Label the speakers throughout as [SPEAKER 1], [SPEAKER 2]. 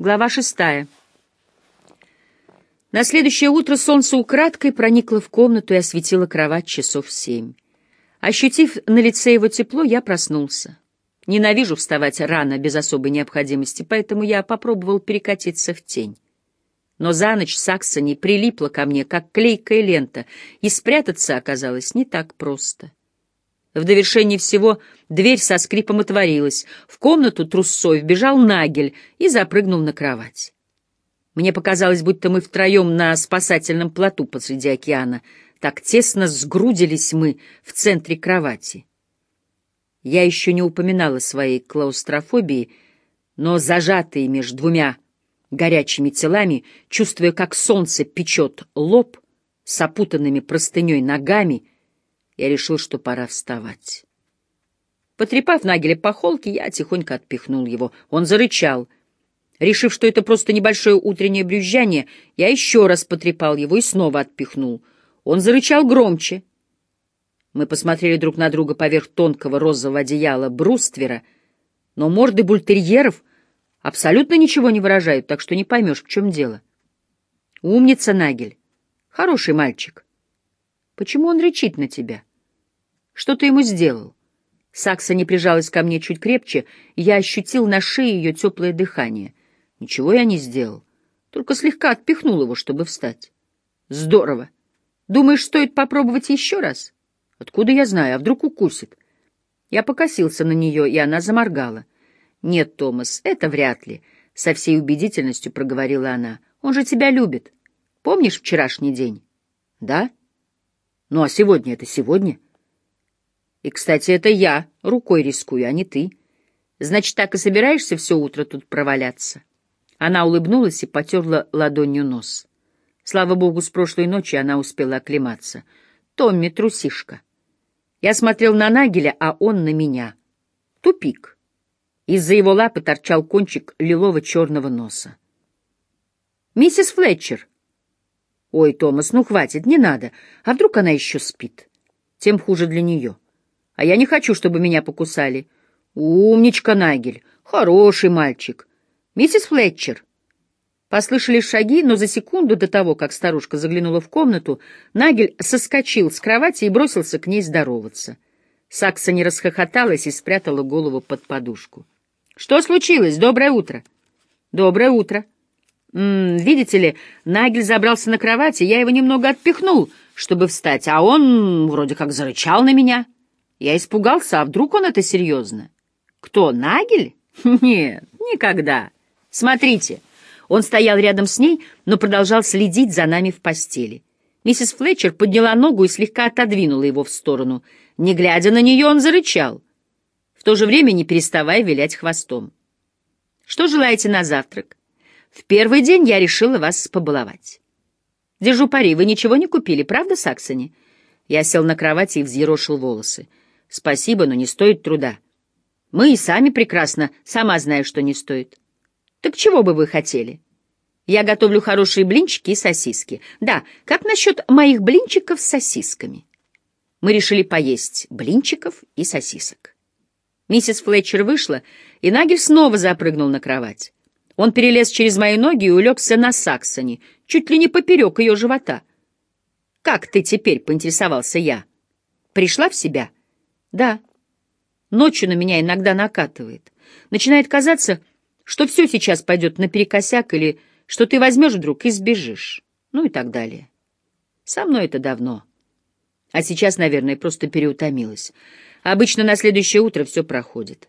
[SPEAKER 1] Глава шестая. На следующее утро солнце украдкой проникло в комнату и осветило кровать часов семь. Ощутив на лице его тепло, я проснулся. Ненавижу вставать рано без особой необходимости, поэтому я попробовал перекатиться в тень. Но за ночь Саксони прилипла ко мне, как клейкая лента, и спрятаться оказалось не так просто. В довершении всего дверь со скрипом отворилась. В комнату трусцой вбежал Нагель и запрыгнул на кровать. Мне показалось, будто мы втроем на спасательном плоту посреди океана. Так тесно сгрудились мы в центре кровати. Я еще не упоминала своей клаустрофобии, но зажатые между двумя горячими телами, чувствуя, как солнце печет лоб, с опутанными простыней ногами — я решил, что пора вставать. Потрепав Нагеля по холке, я тихонько отпихнул его. Он зарычал. Решив, что это просто небольшое утреннее брюзжание, я еще раз потрепал его и снова отпихнул. Он зарычал громче. Мы посмотрели друг на друга поверх тонкого розового одеяла бруствера, но морды бультерьеров абсолютно ничего не выражают, так что не поймешь, в чем дело. Умница, Нагель. Хороший мальчик. Почему он рычит на тебя? Что ты ему сделал? Сакса не прижалась ко мне чуть крепче, я ощутил на шее ее теплое дыхание. Ничего я не сделал, только слегка отпихнул его, чтобы встать. Здорово. Думаешь, стоит попробовать еще раз? Откуда я знаю, а вдруг укусит? Я покосился на нее, и она заморгала. Нет, Томас, это вряд ли, — со всей убедительностью проговорила она. Он же тебя любит. Помнишь вчерашний день? Да? — ну а сегодня это сегодня. И, кстати, это я рукой рискую, а не ты. Значит, так и собираешься все утро тут проваляться? Она улыбнулась и потерла ладонью нос. Слава богу, с прошлой ночи она успела оклематься. Томми трусишка. Я смотрел на Нагеля, а он на меня. Тупик. Из-за его лапы торчал кончик лилово-черного носа. «Миссис Флетчер», «Ой, Томас, ну хватит, не надо. А вдруг она еще спит? Тем хуже для нее. А я не хочу, чтобы меня покусали. Умничка, Нагель, хороший мальчик. Миссис Флетчер». Послышались шаги, но за секунду до того, как старушка заглянула в комнату, Нагель соскочил с кровати и бросился к ней здороваться. Сакса не расхохоталась и спрятала голову под подушку. «Что случилось? Доброе утро!» «Доброе утро!» М -м, видите ли, Нагель забрался на кровати, я его немного отпихнул, чтобы встать, а он вроде как зарычал на меня. Я испугался, а вдруг он это серьезно? Кто, Нагель? Нет, никогда. Смотрите. Он стоял рядом с ней, но продолжал следить за нами в постели. Миссис Флетчер подняла ногу и слегка отодвинула его в сторону. Не глядя на нее, он зарычал, в то же время не переставая вилять хвостом. «Что желаете на завтрак?» В первый день я решила вас побаловать. Держу пари, вы ничего не купили, правда, Саксони? Я сел на кровати и взъерошил волосы. Спасибо, но не стоит труда. Мы и сами прекрасно, сама знаю, что не стоит. Так чего бы вы хотели? Я готовлю хорошие блинчики и сосиски. Да, как насчет моих блинчиков с сосисками? Мы решили поесть блинчиков и сосисок. Миссис Флетчер вышла, и Нагель снова запрыгнул на кровать. Он перелез через мои ноги и улегся на Саксоне, чуть ли не поперек ее живота. «Как ты теперь?» — поинтересовался я. «Пришла в себя?» «Да». Ночью на меня иногда накатывает. Начинает казаться, что все сейчас пойдет наперекосяк или что ты возьмешь вдруг и сбежишь. Ну и так далее. Со мной это давно. А сейчас, наверное, просто переутомилась. Обычно на следующее утро все проходит.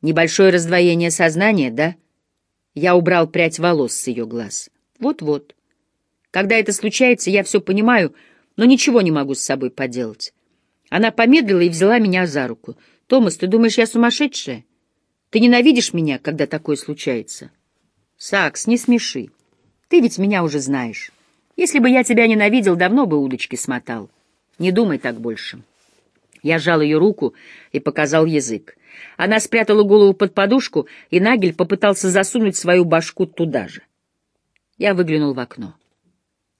[SPEAKER 1] Небольшое раздвоение сознания, да? — я убрал прядь волос с ее глаз. Вот-вот. Когда это случается, я все понимаю, но ничего не могу с собой поделать. Она помедлила и взяла меня за руку. «Томас, ты думаешь, я сумасшедшая? Ты ненавидишь меня, когда такое случается?» «Сакс, не смеши. Ты ведь меня уже знаешь. Если бы я тебя ненавидел, давно бы удочки смотал. Не думай так больше». Я сжал ее руку и показал язык. Она спрятала голову под подушку, и Нагель попытался засунуть свою башку туда же. Я выглянул в окно.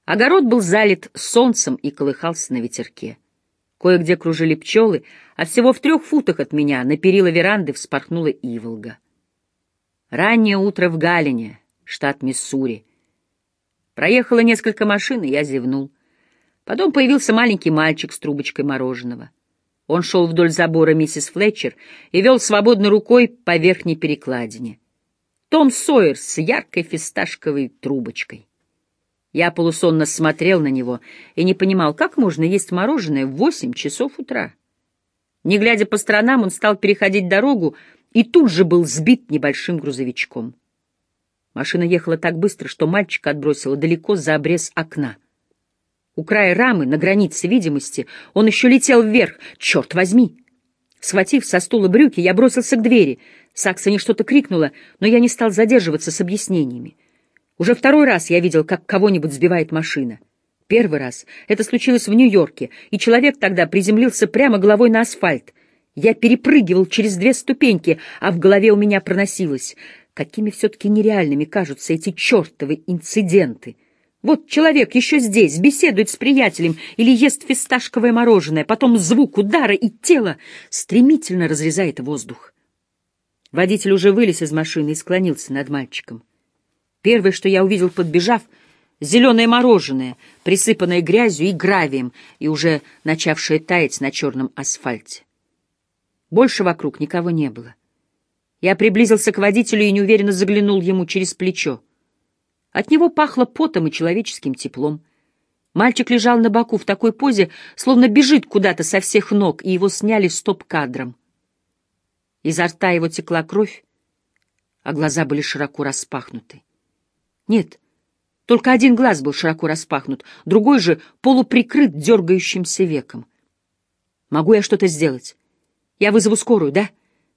[SPEAKER 1] Огород был залит солнцем и колыхался на ветерке. Кое-где кружили пчелы, а всего в трех футах от меня на перила веранды вспорхнула иволга. Раннее утро в Галине, штат Миссури. Проехало несколько машин, и я зевнул. Потом появился маленький мальчик с трубочкой мороженого. Он шел вдоль забора миссис Флетчер и вел свободной рукой по верхней перекладине. Том Сойер с яркой фисташковой трубочкой. Я полусонно смотрел на него и не понимал, как можно есть мороженое в восемь часов утра. Не глядя по сторонам, он стал переходить дорогу, и тут же был сбит небольшим грузовичком. Машина ехала так быстро, что мальчика отбросила далеко за обрез окна. У края рамы, на границе видимости, он еще летел вверх. Черт возьми! Схватив со стула брюки, я бросился к двери. Саксони что-то крикнула, но я не стал задерживаться с объяснениями. Уже второй раз я видел, как кого-нибудь сбивает машина. Первый раз это случилось в Нью-Йорке, и человек тогда приземлился прямо головой на асфальт — я перепрыгивал через две ступеньки, а в голове у меня проносилось. Какими все-таки нереальными кажутся эти чертовы инциденты. Вот человек еще здесь, беседует с приятелем или ест фисташковое мороженое, потом звук удара и тело стремительно разрезает воздух. Водитель уже вылез из машины и склонился над мальчиком. Первое, что я увидел, подбежав, зеленое мороженое, присыпанное грязью и гравием и уже начавшее таять на черном асфальте. Больше вокруг никого не было. Я приблизился к водителю и неуверенно заглянул ему через плечо. От него пахло потом и человеческим теплом. Мальчик лежал на боку в такой позе, словно бежит куда-то со всех ног, и его сняли стоп-кадром. Изо рта его текла кровь, а глаза были широко распахнуты. Нет, только один глаз был широко распахнут, другой же полуприкрыт дергающимся веком. Могу я что-то сделать? Я вызову скорую, да?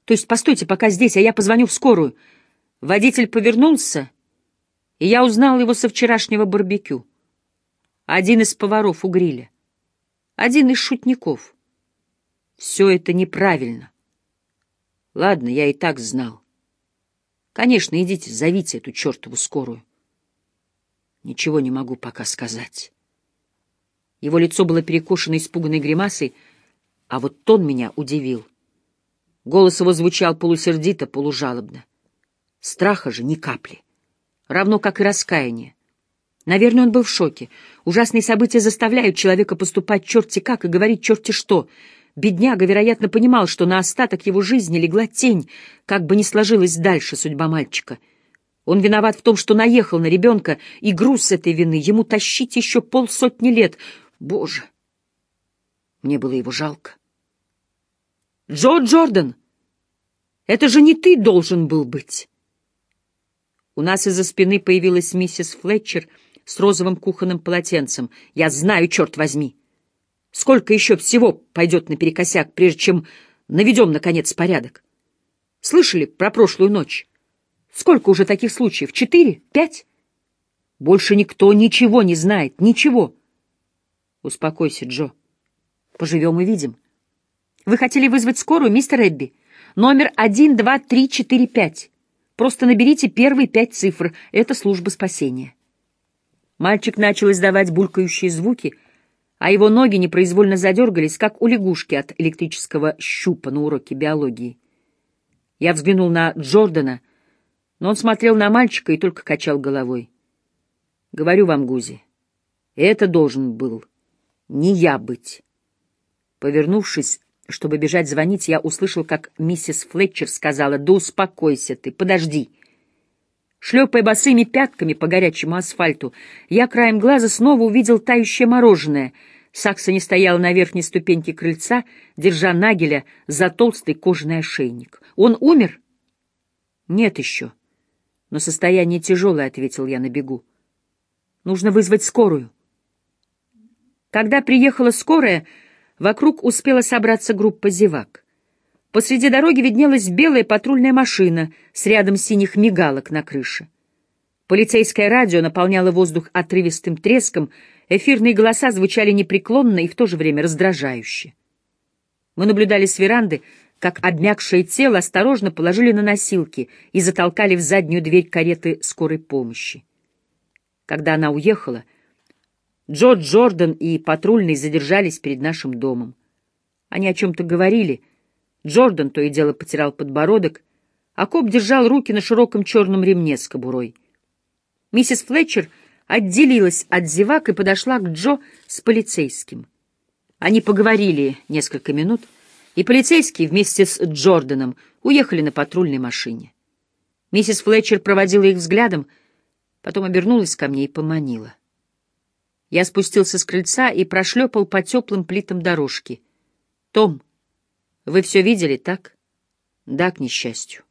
[SPEAKER 1] То есть постойте пока здесь, а я позвоню в скорую. Водитель повернулся, и я узнал его со вчерашнего барбекю. Один из поваров у гриля. Один из шутников. Все это неправильно. Ладно, я и так знал. Конечно, идите, зовите эту чертову скорую. Ничего не могу пока сказать. Его лицо было перекошено испуганной гримасой, а вот тон меня удивил. Голос его звучал полусердито, полужалобно. Страха же ни капли. Равно как и раскаяние. Наверное, он был в шоке. Ужасные события заставляют человека поступать черти как и говорить черти что. Бедняга, вероятно, понимал, что на остаток его жизни легла тень, как бы ни сложилась дальше судьба мальчика. Он виноват в том, что наехал на ребенка, и груз этой вины ему тащить еще полсотни лет. Боже! Мне было его жалко. Джо Джордан! Это же не ты должен был быть!» У нас из-за спины появилась миссис Флетчер с розовым кухонным полотенцем. «Я знаю, черт возьми! Сколько еще всего пойдет наперекосяк, прежде чем наведем, наконец, порядок? Слышали про прошлую ночь? Сколько уже таких случаев? Четыре? Пять? Больше никто ничего не знает. Ничего!» «Успокойся, Джо. Поживем и видим». Вы хотели вызвать скорую, мистер Эбби? Номер 12345. Просто наберите первые пять цифр. Это служба спасения. Мальчик начал издавать булькающие звуки, а его ноги непроизвольно задергались, как у лягушки от электрического щупа на уроке биологии. Я взглянул на Джордана, но он смотрел на мальчика и только качал головой. Говорю вам, Гузи, это должен был не я быть. Повернувшись, чтобы бежать звонить, я услышал, как миссис Флетчер сказала, «Да успокойся ты, подожди». Шлепая босыми пятками по горячему асфальту, я краем глаза снова увидел тающее мороженое. Сакса не стояла на верхней ступеньке крыльца, держа Нагеля за толстый кожаный ошейник. «Он умер?» «Нет еще. Но состояние тяжелое», — ответил я на бегу. «Нужно вызвать скорую». Когда приехала скорая, Вокруг успела собраться группа зевак. Посреди дороги виднелась белая патрульная машина с рядом синих мигалок на крыше. Полицейское радио наполняло воздух отрывистым треском, эфирные голоса звучали непреклонно и в то же время раздражающе. Мы наблюдали с веранды, как обмякшее тело осторожно положили на носилки и затолкали в заднюю дверь кареты скорой помощи. Когда она уехала, Джо Джордан и патрульный задержались перед нашим домом. Они о чем-то говорили. Джордан то и дело потерял подбородок, а коп держал руки на широком черном ремне с кобурой. Миссис Флетчер отделилась от зевак и подошла к Джо с полицейским. Они поговорили несколько минут, и полицейские вместе с Джорданом уехали на патрульной машине. Миссис Флетчер проводила их взглядом, потом обернулась ко мне и поманила. Я спустился с крыльца и прошлепал по теплым плитам дорожки. «Том, вы все видели, так?» «Да, к несчастью.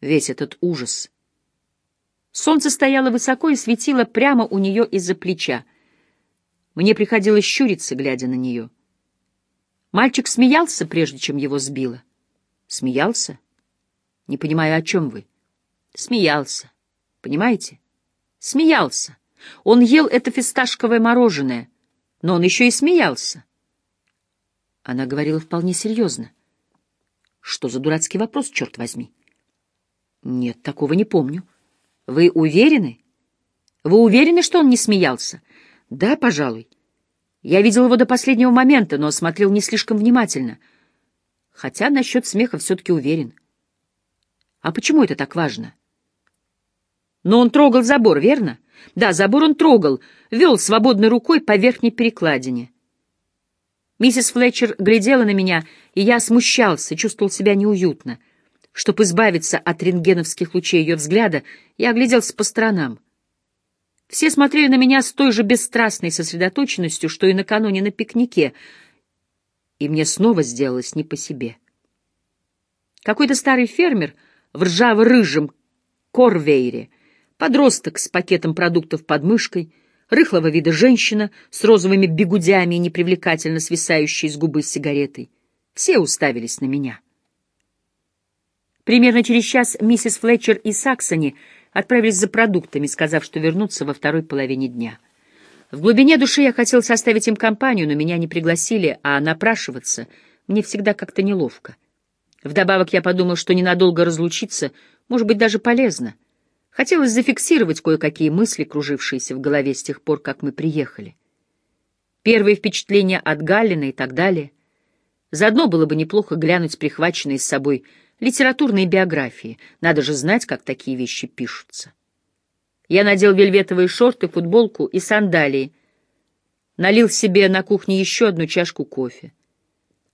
[SPEAKER 1] Весь этот ужас». Солнце стояло высоко и светило прямо у нее из-за плеча. Мне приходилось щуриться, глядя на нее. Мальчик смеялся, прежде чем его сбило. Смеялся? Не понимаю, о чем вы. Смеялся. Понимаете? Смеялся. Он ел это фисташковое мороженое, но он еще и смеялся. Она говорила вполне серьезно. Что за дурацкий вопрос, черт возьми? Нет, такого не помню. Вы уверены? Вы уверены, что он не смеялся? Да, пожалуй. Я видел его до последнего момента, но смотрел не слишком внимательно. Хотя насчет смеха все-таки уверен. А почему это так важно? Но он трогал забор, верно? Да, забор он трогал, вел свободной рукой по верхней перекладине. Миссис Флетчер глядела на меня, и я смущался, чувствовал себя неуютно. Чтобы избавиться от рентгеновских лучей ее взгляда, я огляделся по сторонам. Все смотрели на меня с той же бесстрастной сосредоточенностью, что и накануне на пикнике, и мне снова сделалось не по себе. Какой-то старый фермер в ржаво-рыжем корвейре, подросток с пакетом продуктов под мышкой, рыхлого вида женщина с розовыми бегудями и непривлекательно свисающей с губы сигаретой. Все уставились на меня. Примерно через час миссис Флетчер и Саксони — отправились за продуктами, сказав, что вернутся во второй половине дня. В глубине души я хотел составить им компанию, но меня не пригласили, а напрашиваться мне всегда как-то неловко. Вдобавок я подумал, что ненадолго разлучиться может быть даже полезно. Хотелось зафиксировать кое-какие мысли, кружившиеся в голове с тех пор, как мы приехали. Первые впечатления от Галлина и так далее. Заодно было бы неплохо глянуть прихваченные с собой Литературные биографии. Надо же знать, как такие вещи пишутся. Я надел вельветовые шорты, футболку и сандалии. Налил себе на кухне еще одну чашку кофе.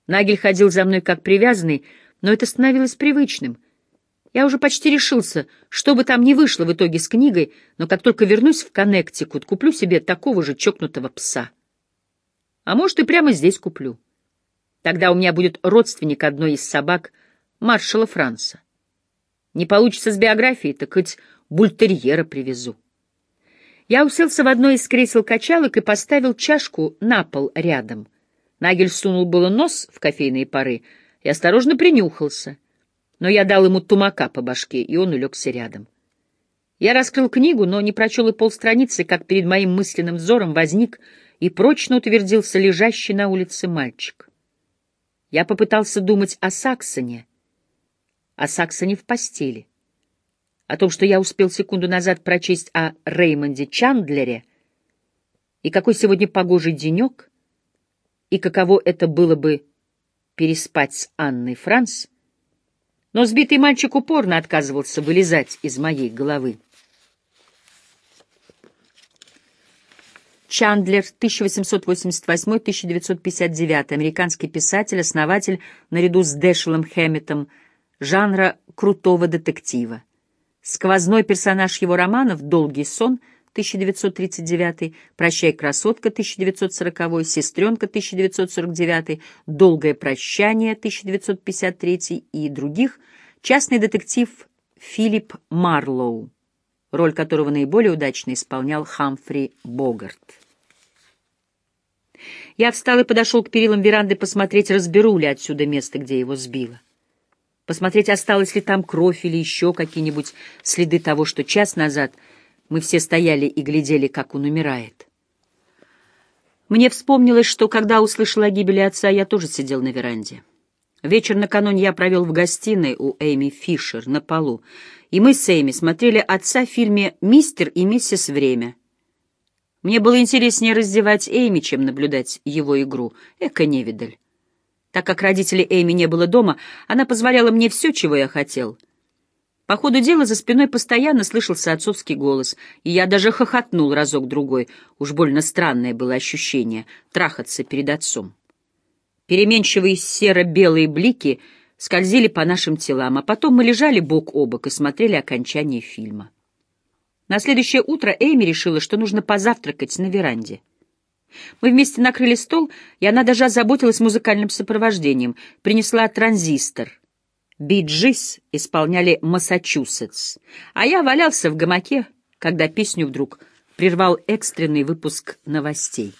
[SPEAKER 1] Нагель ходил за мной как привязанный, но это становилось привычным. Я уже почти решился, что бы там ни вышло в итоге с книгой, но как только вернусь в Коннектикут, куплю себе такого же чокнутого пса. А может, и прямо здесь куплю. Тогда у меня будет родственник одной из собак — маршала Франца. Не получится с биографией, так хоть бультерьера привезу. Я уселся в одно из кресел-качалок и поставил чашку на пол рядом. Нагель сунул было нос в кофейные пары и осторожно принюхался, но я дал ему тумака по башке, и он улегся рядом. Я раскрыл книгу, но не прочел и полстраницы, как перед моим мысленным взором возник и прочно утвердился лежащий на улице мальчик. Я попытался думать о Саксоне, о Саксоне в постели, о том, что я успел секунду назад прочесть о Реймонде Чандлере, и какой сегодня погожий денек, и каково это было бы переспать с Анной Франс, но сбитый мальчик упорно отказывался вылезать из моей головы. Чандлер, 1888-1959, американский писатель, основатель, наряду с Дэшелом Хэмметом, жанра крутого детектива. Сквозной персонаж его романов «Долгий сон» 1939, «Прощай, красотка» 1940, «Сестренка» 1949, «Долгое прощание» 1953 и других, частный детектив Филипп Марлоу, роль которого наиболее удачно исполнял Хамфри Богарт. Я встал и подошел к перилам веранды посмотреть, разберу ли отсюда место, где его сбило посмотреть, осталась ли там кровь или еще какие-нибудь следы того, что час назад мы все стояли и глядели, как он умирает. Мне вспомнилось, что когда услышала о гибели отца, я тоже сидел на веранде. Вечер накануне я провел в гостиной у Эми Фишер на полу, и мы с Эми смотрели отца в фильме «Мистер и миссис Время». Мне было интереснее раздевать Эми, чем наблюдать его игру. Эка невидаль. Так как родителей Эми не было дома, она позволяла мне все, чего я хотел. По ходу дела за спиной постоянно слышался отцовский голос, и я даже хохотнул разок-другой. Уж больно странное было ощущение — трахаться перед отцом. Переменчивые серо-белые блики скользили по нашим телам, а потом мы лежали бок о бок и смотрели окончание фильма. На следующее утро Эйми решила, что нужно позавтракать на веранде. Мы вместе накрыли стол, и она даже озаботилась музыкальным сопровождением, принесла транзистор — Биджис исполняли «Массачусетс», а я валялся в гамаке, когда песню вдруг прервал экстренный выпуск новостей.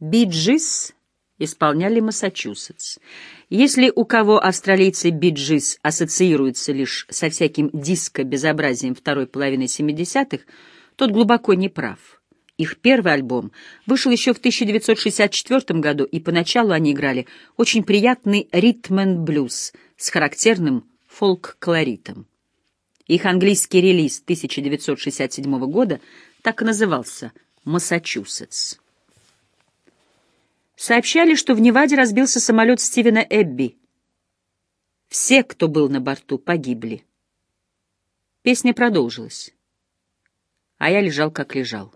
[SPEAKER 1] Биджис исполняли «Массачусетс». Если у кого австралийцы биджис ассоциируются лишь со всяким диско-безобразием второй половины 70-х, тот глубоко не прав. Их первый альбом вышел еще в 1964 году, и поначалу они играли очень приятный ритм-н-блюз с характерным фолк-колоритом. Их английский релиз 1967 года так и назывался «Массачусетс». Сообщали, что в Неваде разбился самолет Стивена Эбби. Все, кто был на борту, погибли. Песня продолжилась, а я лежал, как лежал.